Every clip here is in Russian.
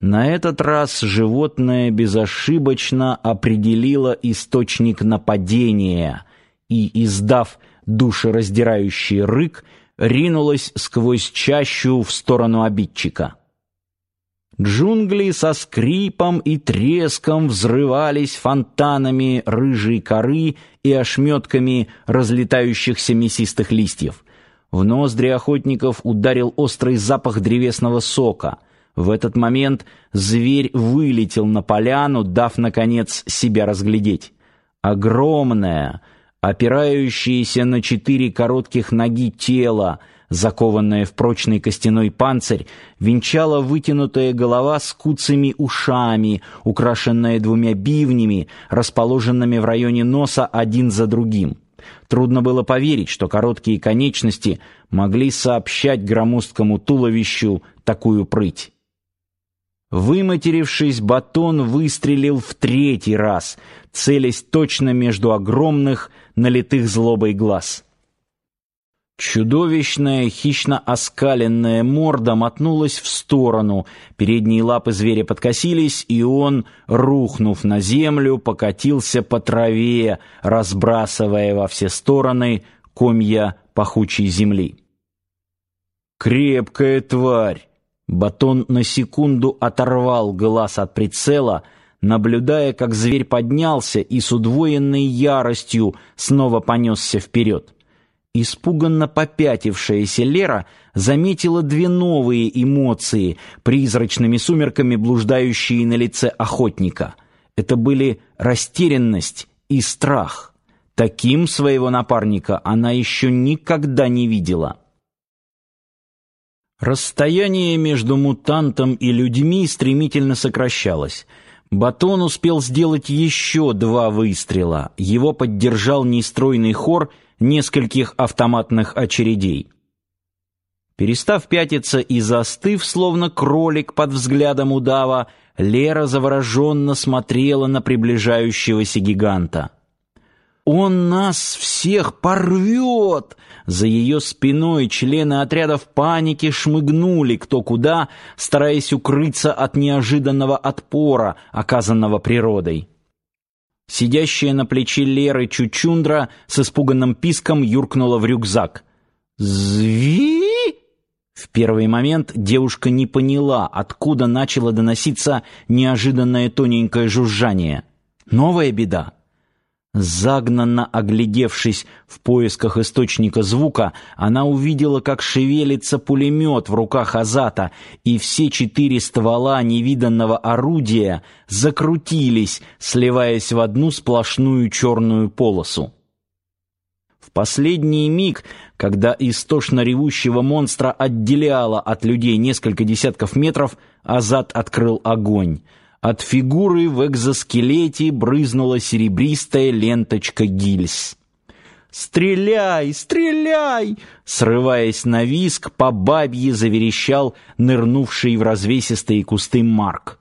На этот раз животное безошибочно определило источник нападения и, издав душераздирающий рык, ринулось сквозь чащу в сторону обидчика. Джунгли со скрипом и треском взрывались фонтанами рыжей коры и ошметками разлетающихся мясистых листьев. В ноздри охотников ударил острый запах древесного сока. В этот момент зверь вылетел на поляну, дав наконец себя разглядеть. Огромное, опирающееся на четыре коротких ноги тело, закованная в прочный костяной панцирь, венчала вытянутая голова с куцами ушами, украшенная двумя бивнями, расположенными в районе носа один за другим. Трудно было поверить, что короткие конечности могли сообщать громоздкому туловищу такую прыть. Выматерившись, батон выстрелил в третий раз, целясь точно между огромных, налитых злобой глаз. Чудовищная, хищно оскаленная морда мотнулась в сторону, передние лапы зверя подкосились, и он, рухнув на землю, покатился по траве, разбрасывая во все стороны комья пахучей земли. «Крепкая тварь!» Батон на секунду оторвал глаз от прицела, наблюдая, как зверь поднялся и с удвоенной яростью снова понесся вперед. Испуганно попятившаяся Лера заметила две новые эмоции, призрачными сумерками блуждающие на лице охотника. Это были растерянность и страх. Таким своего напарника она еще никогда не видела. Расстояние между мутантом и людьми стремительно сокращалось. Батон успел сделать еще два выстрела. Его поддержал нестройный хор — нескольких автоматных очередей. Перестав пятиться и застыв, словно кролик под взглядом удава, Лера завороженно смотрела на приближающегося гиганта. «Он нас всех порвет!» За ее спиной члены отряда в панике шмыгнули кто куда, стараясь укрыться от неожиданного отпора, оказанного природой. Сидящая на плече Леры Чучундра с испуганным писком юркнула в рюкзак. «Зви!» В первый момент девушка не поняла, откуда начало доноситься неожиданное тоненькое жужжание. Новая беда. Загнанно оглядевшись в поисках источника звука, она увидела, как шевелится пулемет в руках Азата, и все четыре ствола невиданного орудия закрутились, сливаясь в одну сплошную черную полосу. В последний миг, когда истошно ревущего монстра отделяло от людей несколько десятков метров, Азат открыл огонь — от фигуры в экзоскелете брызнула серебристая ленточка гильз. «Стреляй! Стреляй!» Срываясь на виск, по бабье заверещал нырнувший в развесистые кусты Марк.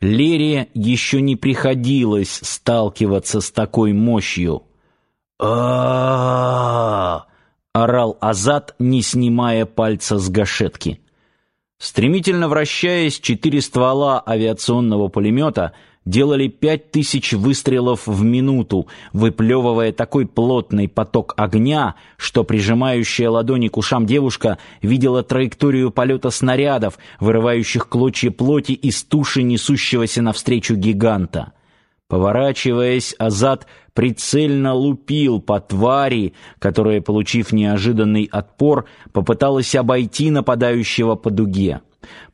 Лере еще не приходилось сталкиваться с такой мощью. а орал Азат, не снимая пальца с гашетки. Стремительно вращаясь, четыре ствола авиационного пулемета делали пять тысяч выстрелов в минуту, выплевывая такой плотный поток огня, что прижимающая ладони к ушам девушка видела траекторию полета снарядов, вырывающих клочья плоти из туши несущегося навстречу гиганта. Поворачиваясь, Азат прицельно лупил по твари, которая, получив неожиданный отпор, попыталась обойти нападающего по дуге.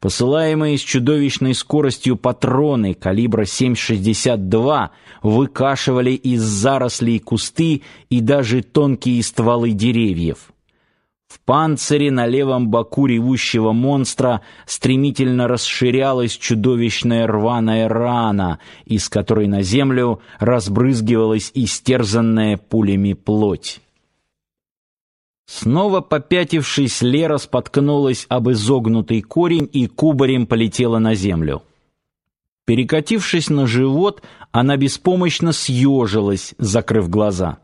Посылаемые с чудовищной скоростью патроны калибра 7,62 выкашивали из зарослей кусты и даже тонкие стволы деревьев. В панцире на левом боку ревущего монстра стремительно расширялась чудовищная рваная рана, из которой на землю разбрызгивалась истерзанная пулями плоть. Снова попятившись, Лера споткнулась об изогнутый корень и кубарем полетела на землю. Перекатившись на живот, она беспомощно съежилась, закрыв глаза.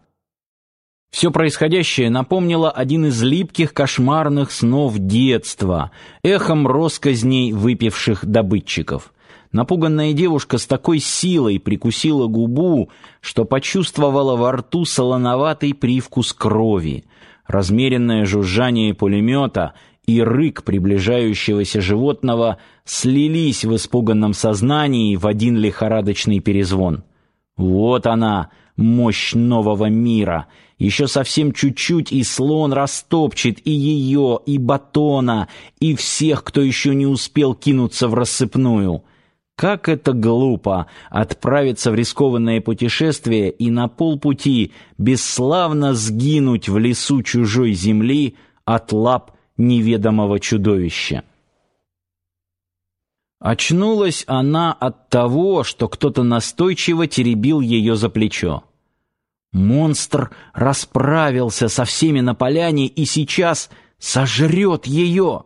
Все происходящее напомнило один из липких кошмарных снов детства, эхом россказней выпивших добытчиков. Напуганная девушка с такой силой прикусила губу, что почувствовала во рту солоноватый привкус крови. Размеренное жужжание пулемета и рык приближающегося животного слились в испуганном сознании в один лихорадочный перезвон. Вот она, мощь нового мира. Еще совсем чуть-чуть, и слон растопчет и ее, и батона, и всех, кто еще не успел кинуться в рассыпную. Как это глупо отправиться в рискованное путешествие и на полпути бесславно сгинуть в лесу чужой земли от лап неведомого чудовища. Очнулась она от того, что кто-то настойчиво теребил ее за плечо. Монстр расправился со всеми на поляне и сейчас сожрет ее.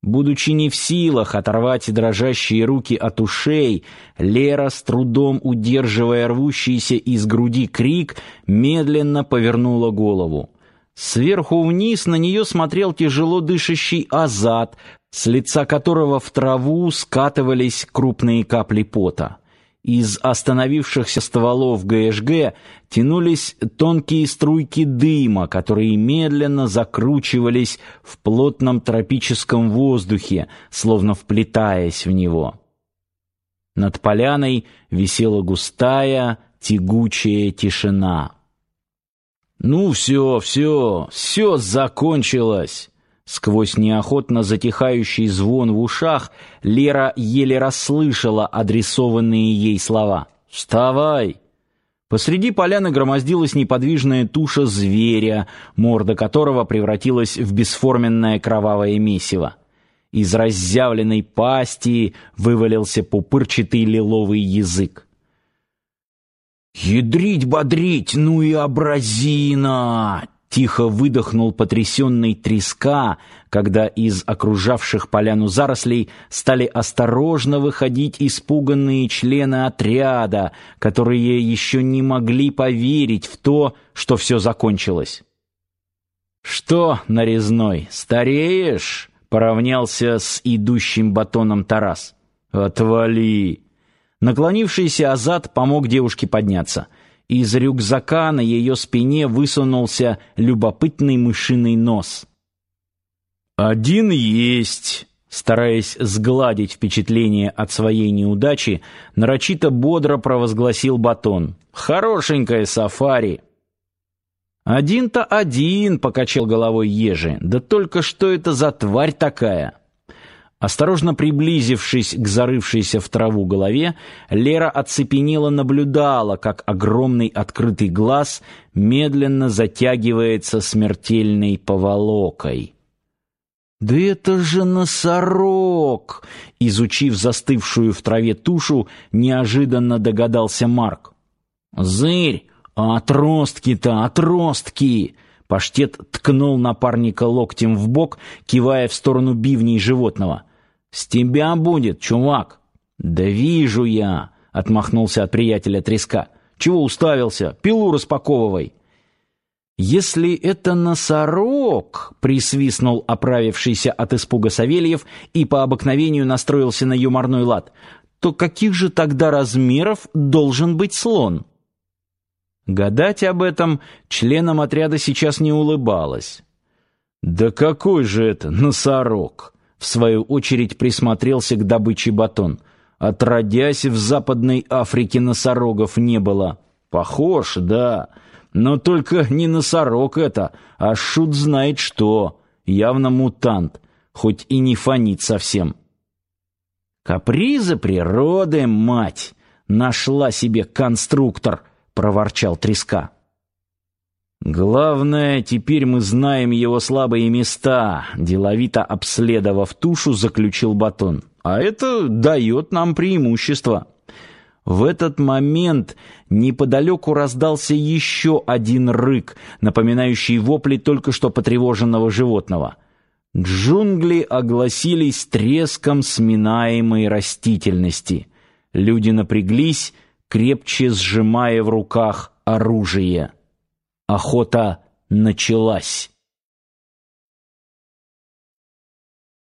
Будучи не в силах оторвать дрожащие руки от ушей, Лера, с трудом удерживая рвущийся из груди крик, медленно повернула голову. Сверху вниз на нее смотрел тяжело дышащий Азат, с лица которого в траву скатывались крупные капли пота. Из остановившихся стволов ГШГ тянулись тонкие струйки дыма, которые медленно закручивались в плотном тропическом воздухе, словно вплетаясь в него. Над поляной висела густая, тягучая тишина. Ну все, все, все закончилось. Сквозь неохотно затихающий звон в ушах Лера еле расслышала адресованные ей слова. «Вставай!» Посреди поляны громоздилась неподвижная туша зверя, морда которого превратилась в бесформенное кровавое месиво. Из разъявленной пасти вывалился пупырчатый лиловый язык. «Ядрить-бодрить, ну и образина!» Тихо выдохнул потрясенный треска, когда из окружавших поляну зарослей стали осторожно выходить испуганные члены отряда, которые еще не могли поверить в то, что все закончилось. «Что, нарезной, стареешь?» — поравнялся с идущим батоном Тарас. «Отвали!» Наклонившийся Азат помог девушке подняться. Из рюкзака на ее спине высунулся любопытный мышиный нос. «Один есть!» Стараясь сгладить впечатление от своей неудачи, нарочито бодро провозгласил Батон. «Хорошенькое сафари!» «Один-то один!» — покачал головой Ежи. «Да только что это за тварь такая!» Осторожно приблизившись к зарывшейся в траву голове, Лера оцепенела наблюдала, как огромный открытый глаз медленно затягивается смертельной поволокой. «Да это же носорог!» Изучив застывшую в траве тушу, неожиданно догадался Марк. «Зырь! А отростки-то, отростки!» Паштет ткнул напарника локтем в бок, кивая в сторону бивней животного — «С тебя будет, чувак!» «Да вижу я!» — отмахнулся от приятеля треска. «Чего уставился? Пилу распаковывай!» «Если это носорог!» — присвистнул оправившийся от испуга Савельев и по обыкновению настроился на юморной лад. «То каких же тогда размеров должен быть слон?» Гадать об этом членам отряда сейчас не улыбалось. «Да какой же это носорог!» В свою очередь присмотрелся к добыче батон. Отродясь в Западной Африке носорогов не было. Похож, да, но только не носорог это, а шут знает что, явно мутант, хоть и не фонит совсем. Капризы природы, мать, нашла себе конструктор, проворчал Треска. Главное, теперь мы знаем его слабые места, деловито обследовав тушу, заключил Батон. А это дает нам преимущество. В этот момент неподалеку раздался еще один рык, напоминающий вопли только что потревоженного животного. Джунгли огласились треском сминаемой растительности. Люди напряглись, крепче сжимая в руках оружие. Охота началась.